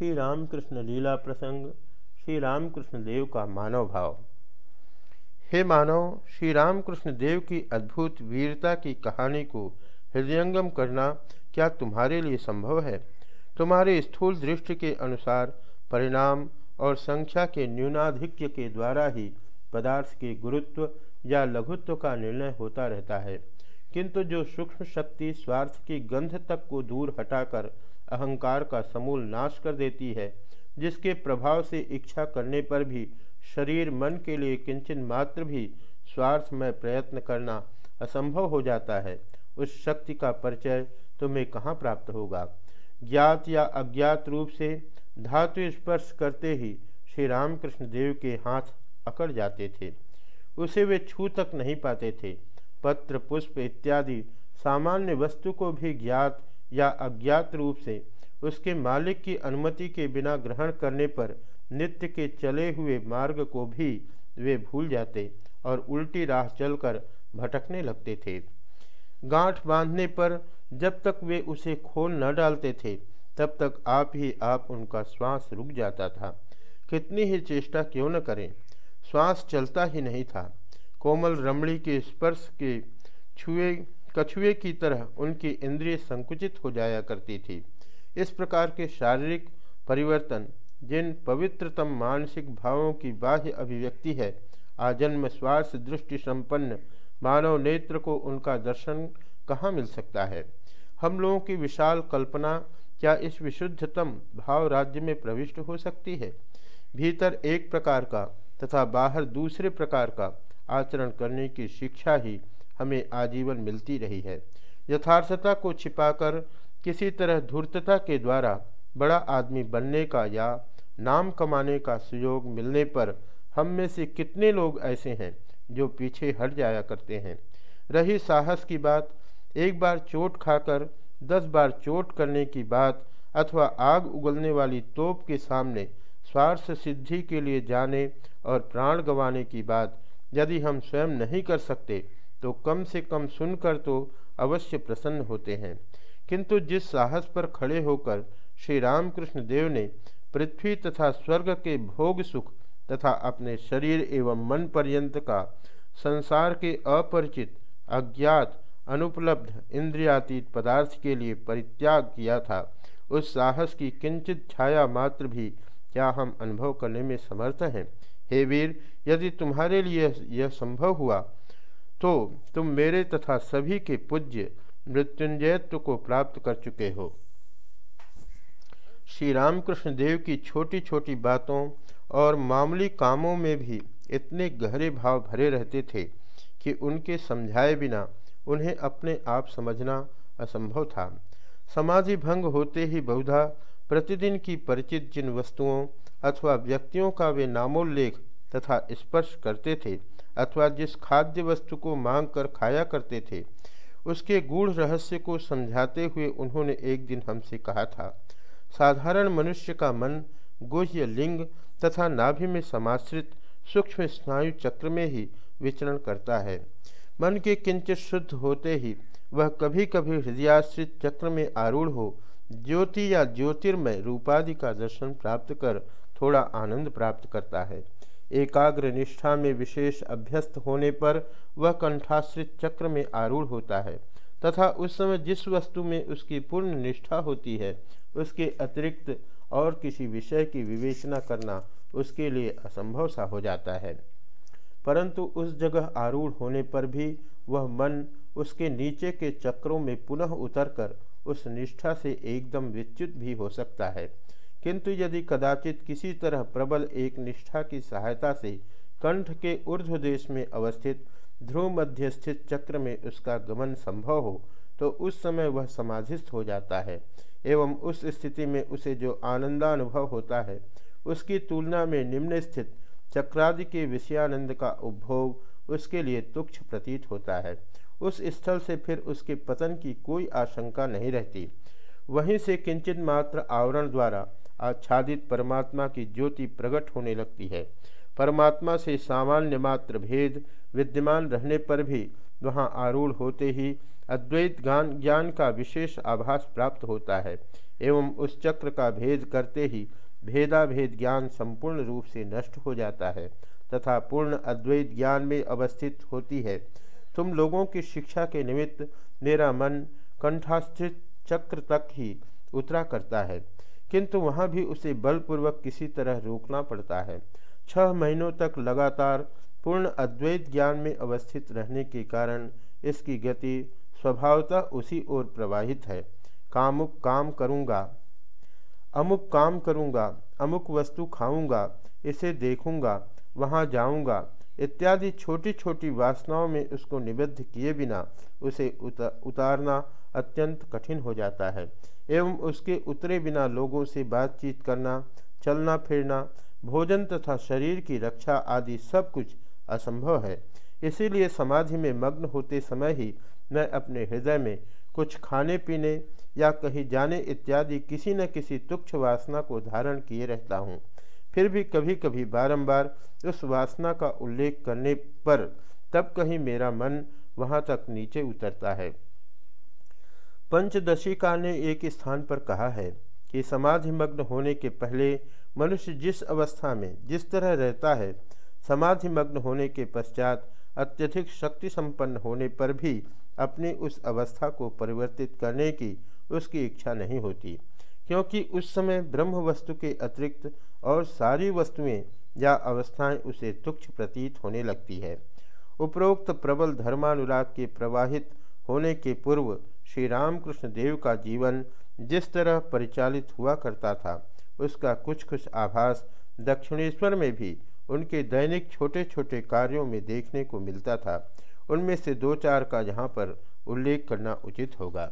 श्री रामकृष्ण लीला प्रसंग श्री रामकृष्ण देव का मानव भाव। हे मानव श्री रामकृष्ण देव की अद्भुत वीरता की कहानी को हृदयंगम करना क्या तुम्हारे लिए संभव है? तुम्हारे स्थूल दृष्टि के अनुसार परिणाम और संख्या के न्यूनाधिक्य के द्वारा ही पदार्थ के गुरुत्व या लघुत्व का निर्णय होता रहता है। किंतु जो सूक्ष्म शक्ति स्वार्थ की गंध तक को दूर हटाकर अहंकार का समूल नाश कर देती है, जिसके प्रभाव से इच्छा करने पर भी, शरीर मन के लिए किंचन मात्र भी स्वार्थमय प्रयत्न करना असंभव हो जाता है। उस शक्ति का परिचय तुम्हें कहाँ प्राप्त होगा? ज्ञात या अज्ञात रूप से धातु स्पर्श करते ही श्री रामकृष्ण देव के हाथ अकड़ जाते थे। उसे वे छू तक नहीं पाते थे। पत्र, पुष्प इत्यादि सामान्य वस्तु को भी ज्ञात या अज्ञात रूप से उसके मालिक की अनुमति के बिना ग्रहण करने पर नित्य के चले हुए मार्ग को भी वे भूल जाते और उल्टी राह चलकर भटकने लगते थे। गांठ बांधने पर जब तक वे उसे खोल न डालते थे, तब तक आप ही आप उनका श्वास रुक जाता था। कितनी ही चेष्टा क्यों न करें? श्वास चलता ही नहीं था। कोमल रमणी के स्पर्श के छुए कछुए की तरह उनकी इंद्रिय संकुचित हो जाया करती थी। इस प्रकार के शारीरिक परिवर्तन, जिन पवित्रतम मानसिक भावों की बाह्य अभिव्यक्ति है, आजन्म स्वार्थ, दृष्टि संपन्न, मानव नेत्र को उनका दर्शन कहाँ मिल सकता है? हम लोगों की विशाल कल्पना क्या इस विशुद्धतम भाव राज्य में प्रविष्ट हो सकती है? भीतर एक प्रकार का तथा बाहर दूसरे प्रकार का आचरण करने की शिक्षा ही हमें आजीवन मिलती रही है। यथार्थता को छिपाकर किसी तरह धूर्तता के द्वारा बड़ा आदमी बनने का या नाम कमाने का सुयोग मिलने पर हम में से कितने लोग ऐसे हैं जो पीछे हट जाया करते हैं? रही साहस की बात, एक बार चोट खाकर, दस बार चोट करने की बात अथवा आग उगलने वाली तोप के सामने स्वार्थ सिद्धि के लिए जाने और प्राण गंवाने की बात यदि हम स्वयं नहीं कर सकते तो कम से कम सुनकर तो अवश्य प्रसन्न होते हैं। किंतु जिस साहस पर खड़े होकर श्री रामकृष्ण देव ने पृथ्वी तथा स्वर्ग के भोग सुख तथा अपने शरीर एवं मन पर्यंत का संसार के अपरिचित, अज्ञात, अनुपलब्ध इंद्रियातीत पदार्थ के लिए परित्याग किया था, उस साहस की किंचित छाया मात्र भी क्या हम अनुभव करने में समर्थ हैं? हे वीर, यदि तुम्हारे लिए यह संभव हुआ तो तुम मेरे तथा सभी के पूज्य मृत्युंजयत्व को प्राप्त कर चुके हो। श्री रामकृष्ण देव की छोटी छोटी बातों और मामूली कामों में भी इतने गहरे भाव भरे रहते थे कि उनके समझाए बिना उन्हें अपने आप समझना असंभव था। समाधि भंग होते ही बहुधा प्रतिदिन की परिचित जिन वस्तुओं अथवा व्यक्तियों का वे नामोल्लेख तथा स्पर्श करते थे अथवा जिस खाद्य वस्तु को मांग कर खाया करते थे, उसके गूढ़ रहस्य को समझाते हुए उन्होंने एक दिन हमसे कहा था, साधारण मनुष्य का मन गुह्य लिंग तथा नाभि में समाश्रित सूक्ष्म स्नायु चक्र में ही विचरण करता है। मन के किंचित शुद्ध होते ही वह कभी कभी हृदयाश्रित चक्र में आरूढ़ हो, ज्योति या ज्योतिर्मय रूपादि का दर्शन प्राप्त कर थोड़ा आनंद प्राप्त करता है। एकाग्र निष्ठा में विशेष अभ्यस्त होने पर वह कंठाश्रित चक्र में आरूढ़ होता है, तथा उस समय जिस वस्तु में उसकी पूर्ण निष्ठा होती है, उसके अतिरिक्त और किसी विषय की विवेचना करना उसके लिए असंभव सा हो जाता है। परंतु उस जगह आरूढ़ होने पर भी वह मन उसके नीचे के चक्रों में पुनः उतरकर उस निष्ठा से एकदम विच्युत भी हो सकता है। किंतु यदि कदाचित किसी तरह प्रबल एक निष्ठा की सहायता से कंठ के ऊर्ध्व देश में अवस्थित ध्रुव मध्य स्थित चक्र में उसका गमन संभव हो तो उस समय वह समाधिस्थ हो जाता है, एवं उस स्थिति में उसे जो आनंदानुभव होता है, उसकी तुलना में निम्न स्थित चक्रादि के विषयानंद का उपभोग उसके लिए तुक्ष प्रतीत होता है। उस स्थल से फिर उसके पतन की कोई आशंका नहीं रहती। वहीं से किंचित मात्र आवरण द्वारा आच्छादित परमात्मा की ज्योति प्रकट होने लगती है। परमात्मा से सामान्य मात्र भेद विद्यमान रहने पर भी वहाँ आरूढ़ होते ही अद्वैत ज्ञान ज्ञान का विशेष आभास प्राप्त होता है एवं उस चक्र का भेद करते ही भेदाभेद ज्ञान संपूर्ण रूप से नष्ट हो जाता है तथा पूर्ण अद्वैत ज्ञान में अवस्थित होती है। तुम लोगों की शिक्षा के निमित्त मेरा मन कंठास्थित चक्र तक ही उतरा करता है। किंतु वहाँ भी उसे बलपूर्वक किसी तरह रोकना पड़ता है। छह महीनों तक लगातार पूर्ण अद्वैत ज्ञान में अवस्थित रहने के कारण इसकी गति स्वभावतः उसी ओर प्रवाहित है। कामुक काम करूँगा। अमुक काम करूँगा। अमुक वस्तु खाऊँगा। इसे देखूँगा। वहाँ जाऊँगा। इत्यादि छोटी छोटी वासनाओं में उसको निबद्ध किए बिना उसे उतारना अत्यंत कठिन हो जाता है। एवं उसके उतरे बिना लोगों से बातचीत करना, चलना फिरना, भोजन तथा शरीर की रक्षा आदि सब कुछ असंभव है। इसीलिए समाधि में मग्न होते समय ही मैं अपने हृदय में कुछ खाने पीने या कहीं जाने इत्यादि किसी न किसी तुक्ष वासना को धारण किए रहता हूँ। फिर भी कभी कभी बारंबार उस वासना का उल्लेख करने पर तब कहीं मेरा मन वहाँ तक नीचे उतरता है। पंचदशिका ने एक स्थान पर कहा है कि समाधि मग्न होने के पहले मनुष्य जिस अवस्था में, जिस तरह रहता है समाधि मग्न होने के पश्चात अत्यधिक शक्ति संपन्न होने पर भी अपनी उस अवस्था को परिवर्तित करने की उसकी इच्छा नहीं होती। क्योंकि उस समय ब्रह्म वस्तु के अतिरिक्त और सारी वस्तुएँ या अवस्थाएँ उसे तुक्ष प्रतीत होने लगती है। उपरोक्त प्रबल धर्मानुराग के प्रवाहित होने के पूर्व श्री रामकृष्ण देव का जीवन जिस तरह परिचालित हुआ करता था, उसका कुछ कुछ आभास दक्षिणेश्वर में भी उनके दैनिक छोटे छोटे कार्यों में देखने को मिलता था। उनमें से दो चार का यहाँ पर उल्लेख करना उचित होगा।